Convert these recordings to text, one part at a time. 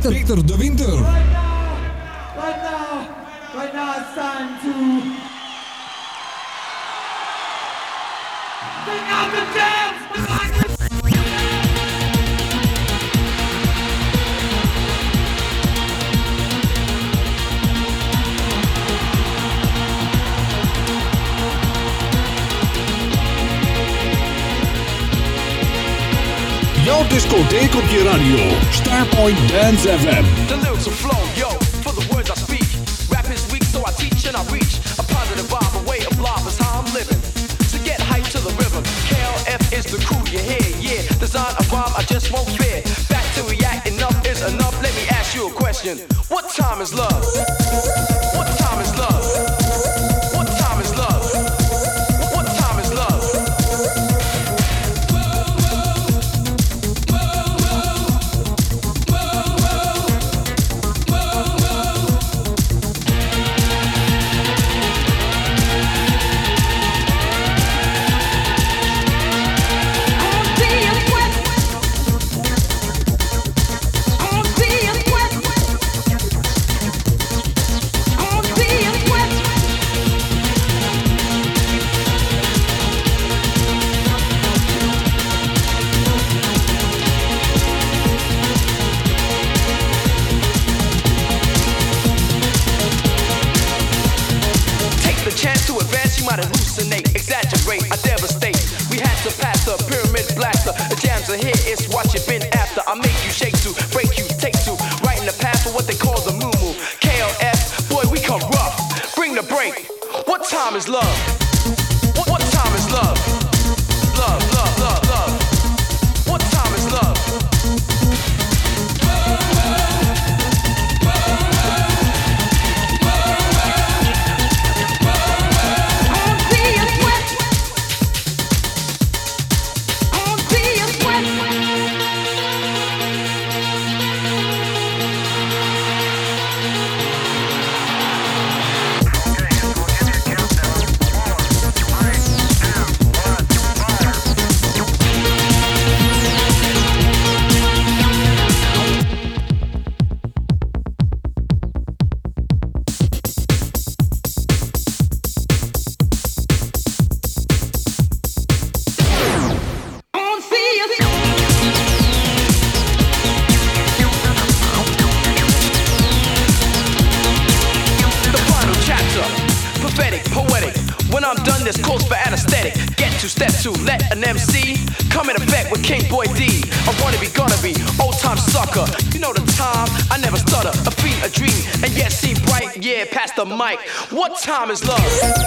Peter, Peter de Winter. Right now, right now, right now it's time to bring out the dance. Jouw discotheek op je radio. Starpoint Dance FM. The lyrics yo, for the words I speak. Rap is weak, so I teach and I reach. A positive vibe, a way of life is how I'm living. Get hyped to the rhythm. KLF is the crew you hear, yeah. Design a I just won't fear. Back to react, enough is enough. Let me ask you a question. What time is love? What time is love?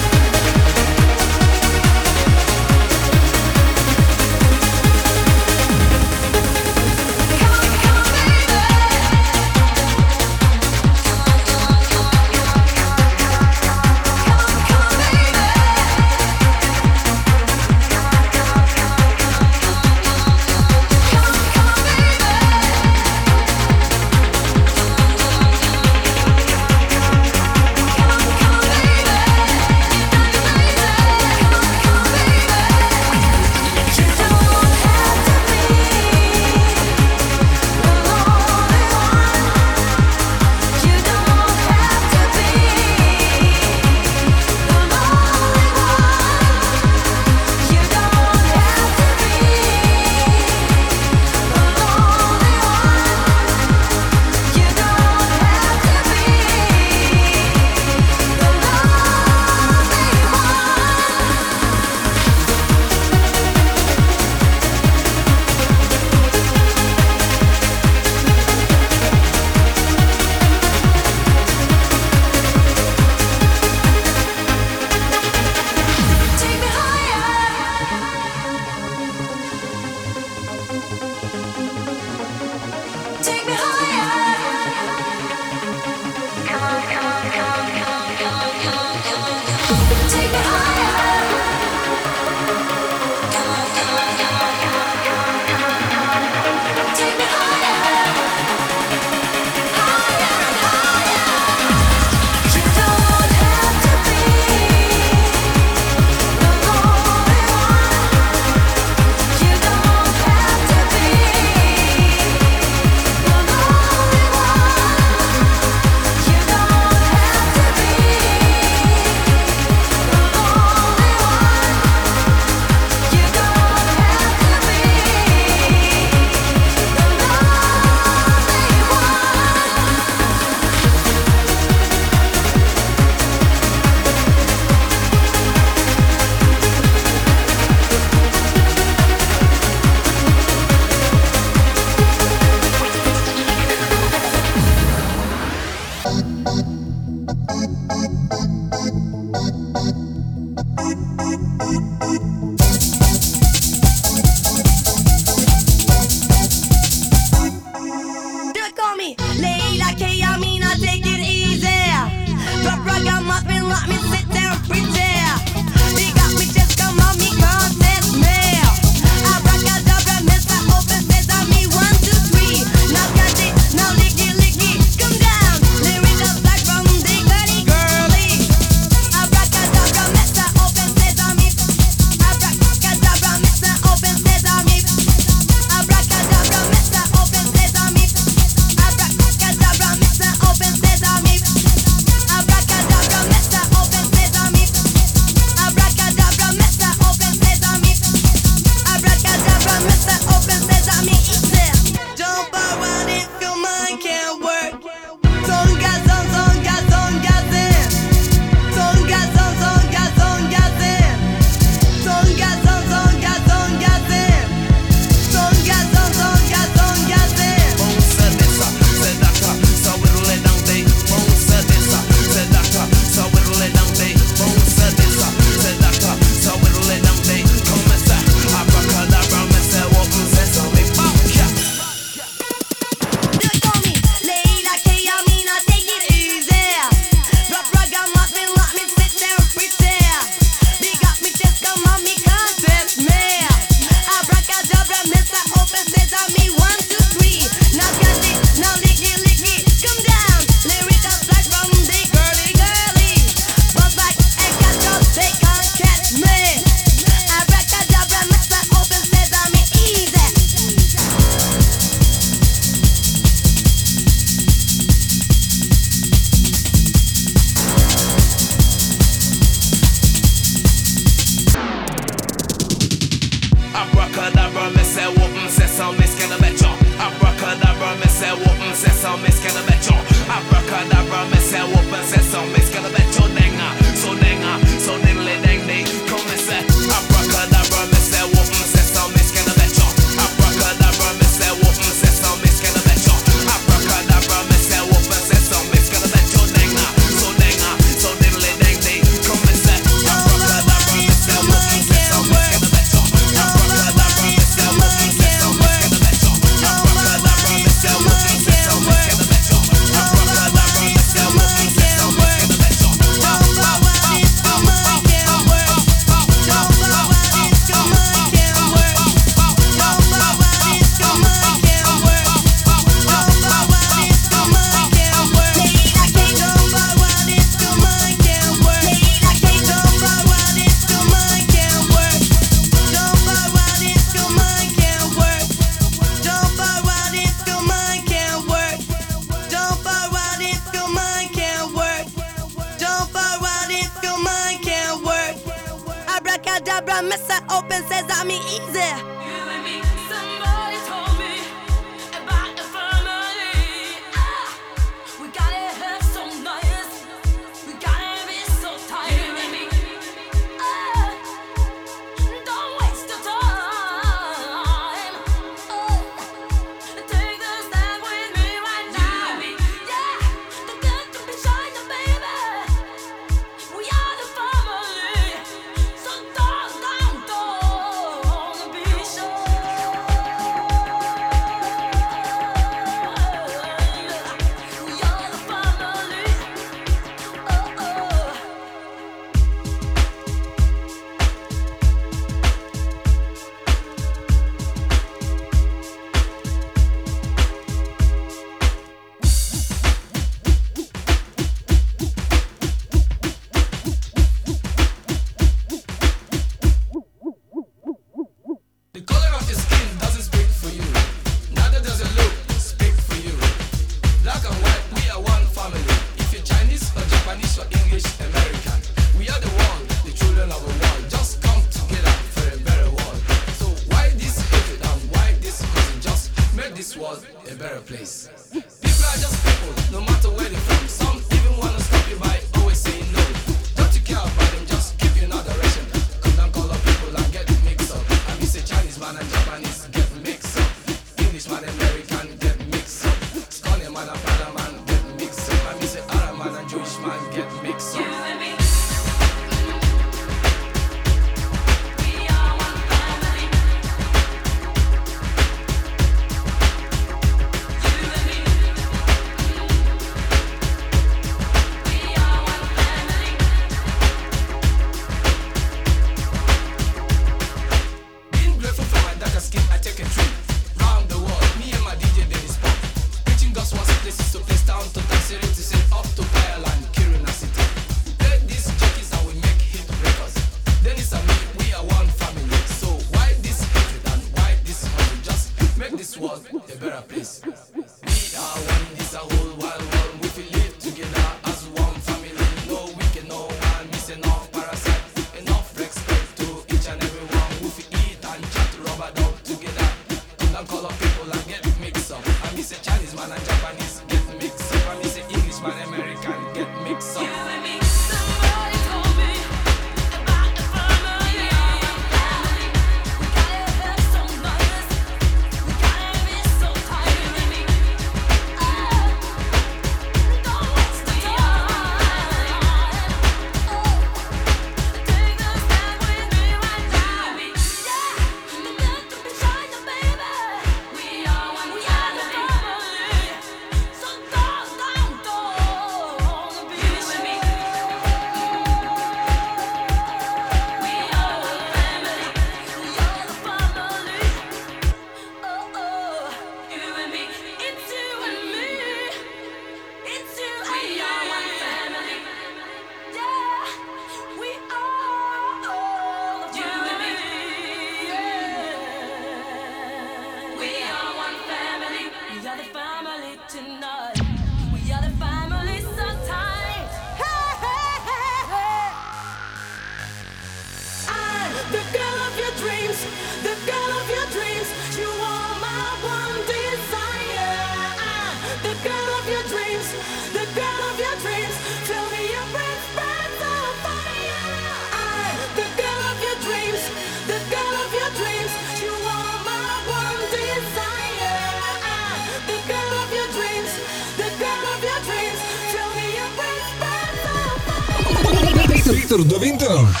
Achter de winter.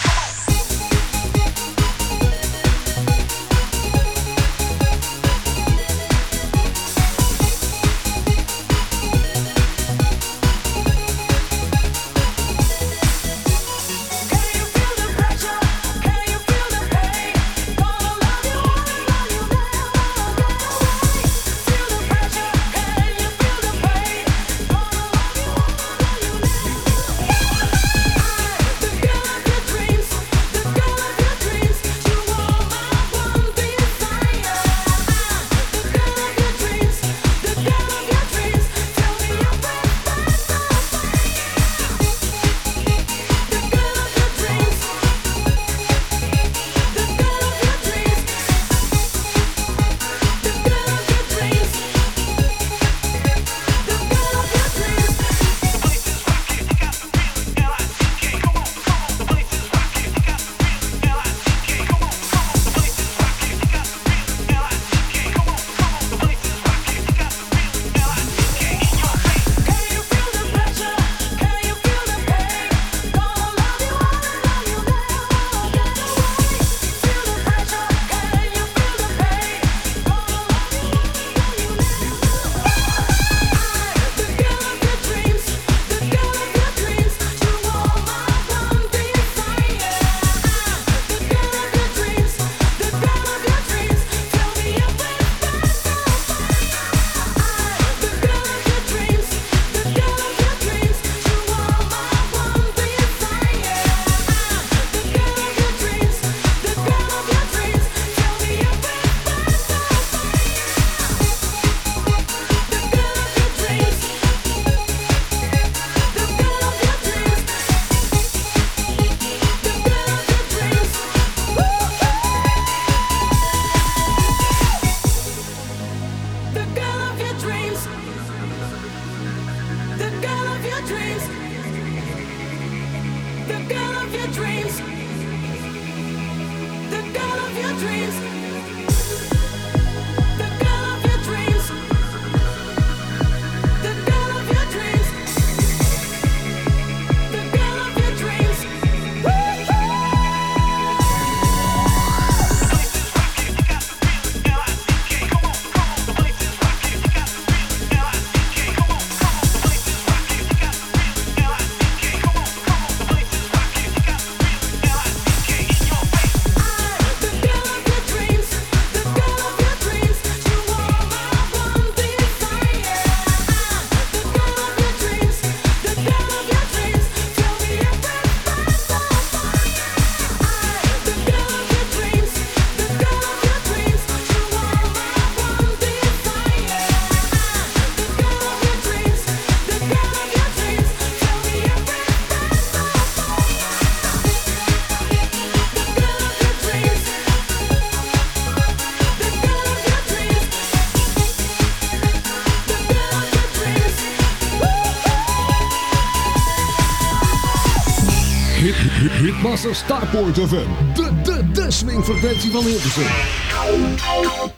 Starpoint FM. De, de, de swingfrequentie van Hilversum.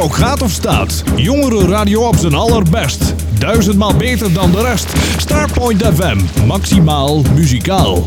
Ook gaat of staat. radio op zijn allerbest. Duizendmaal beter dan de rest. Starpoint FM, maximaal muzikaal.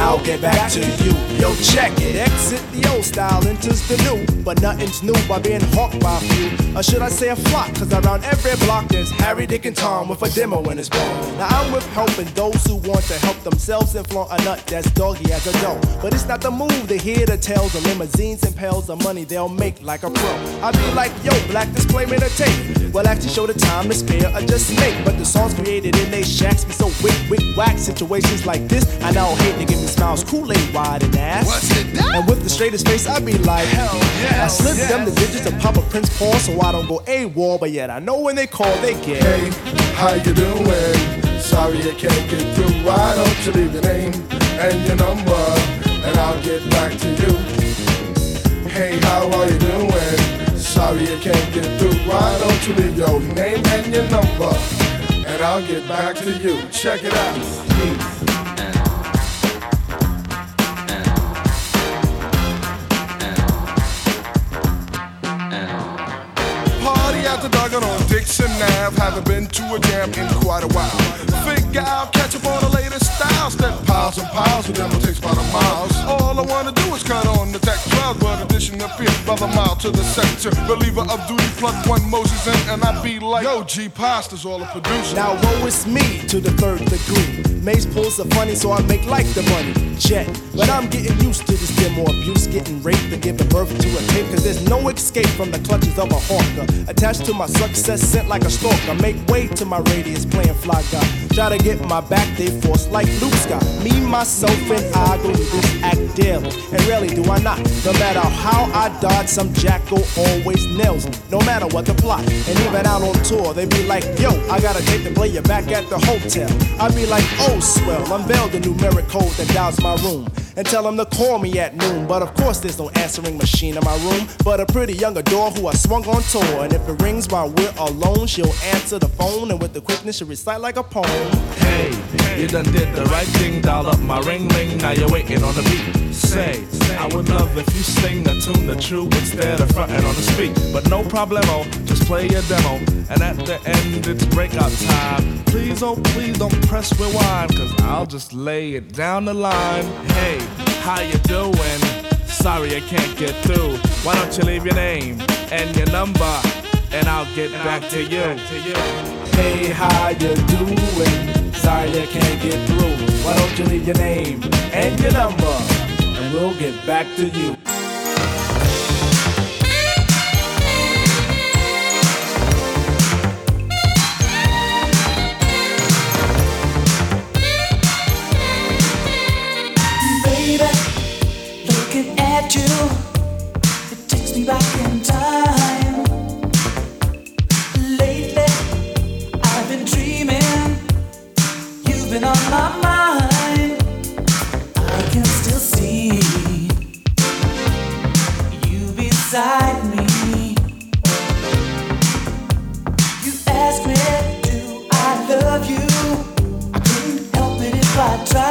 I'll get back to you. Yo, check it. Exit the old style, enters the new. But nothing's new by being hawked by a few. Or should I say a flock? Cause around every block there's Harry, Dick, and Tom with a demo in his ball. Now I'm with helping those who want to help themselves and flaunt a nut that's doggy as a dough. But it's not the move to hear the tales of limousines and pails of money they'll make like a pro. I be like, yo, black display made a tape. Well, actually show the time to spare or just make. But the songs created in they shacks be so wick, wick, whack. Situations like this, I now hate to give me smiles, Kool-Aid wide and ass. What's it? And with the straightest face, I be like, hell yeah. I slip yes. them the digits of Papa Prince Paul so I don't go A-wall, but yet I know when they call, they get. Hey, how you doing? Sorry I can't get through. Why don't you leave your name and your number, and I'll get back to you. Hey, how are you doing? Sorry I can't get through. Why don't you leave your name and your number? And I'll get back to you. Check it out. At the Duggan on Dixon Ave. Haven't been to a jam in quite a while. Figure I'll catch up on the latest styles. That piles and piles of them will take about a mile. All I wanna do is cut on the tech 12, but addition appears brother mile to the sector. Believer of duty, plug one Moses in, and I be like, Yo, G Pasta's all a producer. Now woe is me to the third degree. Mace pulls the funny, so I make like the money. Jet, but I'm getting used to this demo abuse, getting raped and giving birth to a tape. Cause there's no escape from the clutches of a hawker. Attached to my success, sent like a stalker. Make way to my radius, playing fly guy. Try to get my back, they force like Luke Scott. Me, myself, and I go to this act daily. And rarely do I not. No matter how I dodge, some jackal always nails me. No matter what the plot. And even out on tour, they be like, yo, I got a date to play you back at the hotel. I be like, oh, swell, unveil the numeric code that dials my room. And tell them to call me at noon. But of course, there's no answering machine in my room. But a pretty young adore who I swung on tour. And if it rings while we're alone, she'll answer the phone. And with the quickness, she'll recite like a poem. Hey, you done did the right thing, dial up my ring ring, now you're waiting on the beat. Say, I would love if you sing the tune the true instead of fronting on the speak. But no problemo, just play your demo. And at the end, it's breakout time. Please, oh, please don't press rewind, cause I'll just lay it down the line. Hey, how you doing? Sorry I can't get through. Why don't you leave your name and your number, and I'll get back to you. Hey, how you doing? Sorry I can't get through. Why don't you leave your name and your number, and we'll get back to you. Baby, looking at you, it takes me back I tried.